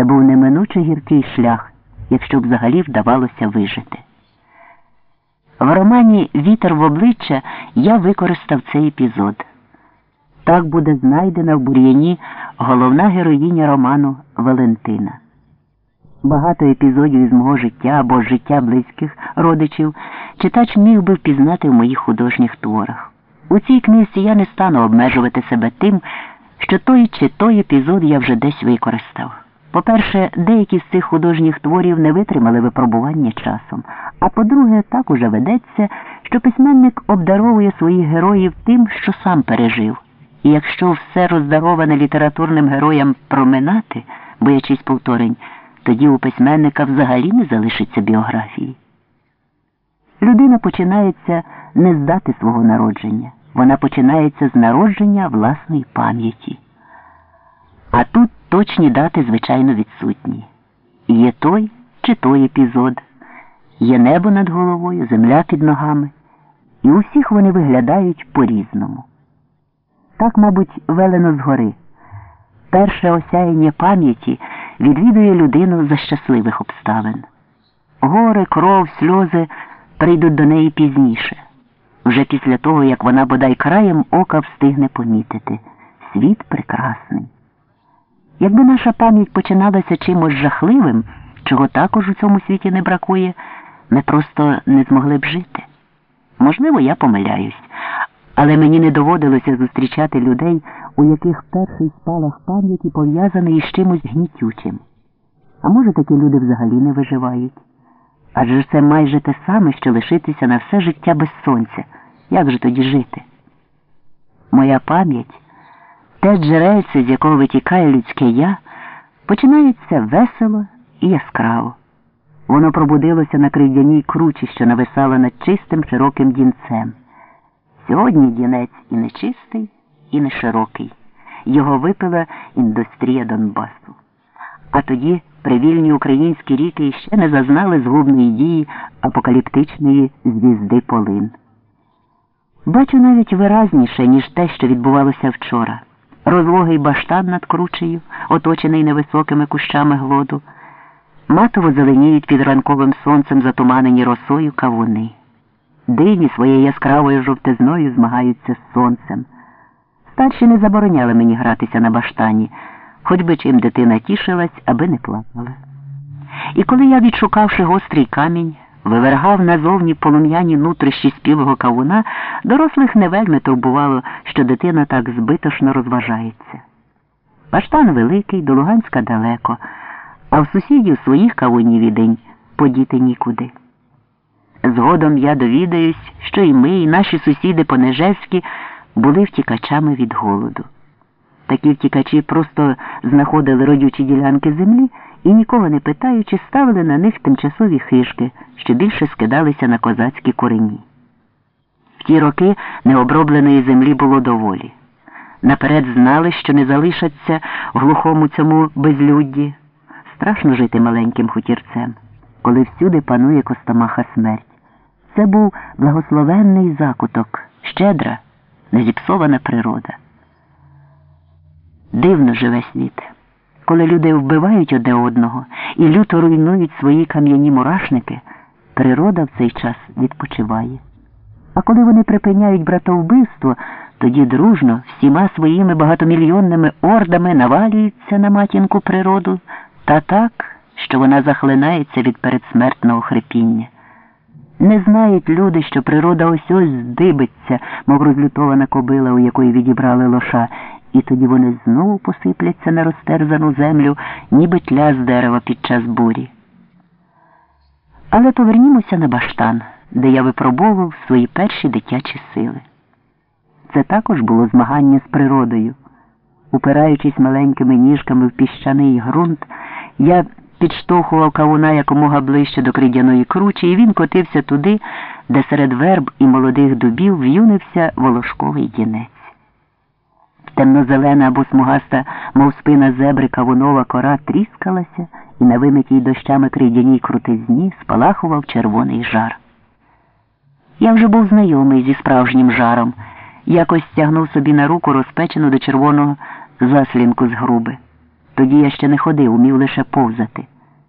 Це був неминучий гіркий шлях, якщо б взагалі вдавалося вижити. В романі Вітер в обличчя я використав цей епізод. Так буде знайдена в бур'яні головна героїня роману Валентина. Багато епізодів із мого життя або життя близьких родичів читач міг би впізнати в моїх художніх творах. У цій книзі я не стану обмежувати себе тим, що той чи той епізод я вже десь використав. По-перше, деякі з цих художніх творів не витримали випробування часом, а по-друге, так уже ведеться, що письменник обдаровує своїх героїв тим, що сам пережив. І якщо все роздароване літературним героям проминати, боячись повторень, тоді у письменника взагалі не залишиться біографії. Людина починається не з дати свого народження, вона починається з народження власної пам'яті. А тут точні дати, звичайно, відсутні. Є той чи той епізод, є небо над головою, земля під ногами, і усіх вони виглядають по-різному. Так, мабуть, велено згори. Перше осяяння пам'яті відвідує людину за щасливих обставин. Гори, кров, сльози прийдуть до неї пізніше, вже після того, як вона бодай краєм ока встигне помітити. Світ прекрасний. Якби наша пам'ять починалася чимось жахливим, чого також у цьому світі не бракує, ми просто не змогли б жити. Можливо, я помиляюсь, але мені не доводилося зустрічати людей, у яких перший спалах пам'яті пов'язаний із чимось гнітючим. А може, такі люди взагалі не виживають? Адже це майже те саме, що лишитися на все життя без сонця. Як же тоді жити? Моя пам'ять. Те джерельце, з якого витікає людське я, починається весело і яскраво. Воно пробудилося на кривдяній кручі, що нависала над чистим широким дінцем. Сьогодні дінець і не чистий, і не широкий. Його випила індустрія Донбасу. А тоді привільні українські ріки ще не зазнали згубної дії апокаліптичної звізди полин. Бачу навіть виразніше, ніж те, що відбувалося вчора розлогий баштан над кручею, оточений невисокими кущами глоду, матово зеленіють під ранковим сонцем затуманені росою кавуни. Дині своєю яскравою жовтизною змагаються з сонцем. Старші не забороняли мені гратися на баштані, хоч би чим дитина тішилась, аби не плакала. І коли я, відшукавши гострий камінь, вивергав назовні полум'яні нутрищі спілого кавуна, дорослих не вельми турбувало, що дитина так збитошно розважається. Баштан великий, до Луганська далеко, а в сусідів своїх кавунів і день подіти нікуди. Згодом я довідаюсь, що і ми, і наші сусіди Понежевські були втікачами від голоду. Такі втікачі просто знаходили родючі ділянки землі і, нікого не питаючи, ставили на них тимчасові хижки, що більше скидалися на козацькі корені. В ті роки необробленої землі було доволі. Наперед знали, що не залишаться глухому цьому безлюдді. Страшно жити маленьким хутірцем, коли всюди панує костомаха смерть. Це був благословенний закуток, щедра, незіпсована природа. Дивно живе світ, коли люди вбивають одне одного і люто руйнують свої кам'яні мурашники, природа в цей час відпочиває. А коли вони припиняють братовбивство, тоді дружно всіма своїми багатомільйонними ордами навалюються на матінку природу та так, що вона захлинається від передсмертного хрипіння. Не знають люди, що природа ось ось здибиться, мов розлютована кобила, у якої відібрали лоша, і тоді вони знову посипляться на розтерзану землю, ніби тля з дерева під час бурі. Але повернімося на баштан, де я випробовував свої перші дитячі сили. Це також було змагання з природою. Упираючись маленькими ніжками в піщаний ґрунт, я підштовхував кавуна якомога ближче до кридяної кручі, і він котився туди, де серед верб і молодих дубів в'юнився волошковий дінець. Темнозелена або смугаста, мов спина зебри кавунова кора тріскалася, і на вимитій дощами кридяній крутизні спалахував червоний жар. Я вже був знайомий зі справжнім жаром, якось стягнув собі на руку розпечену до червоного заслінку з груби. Тоді я ще не ходив, умів лише повзати.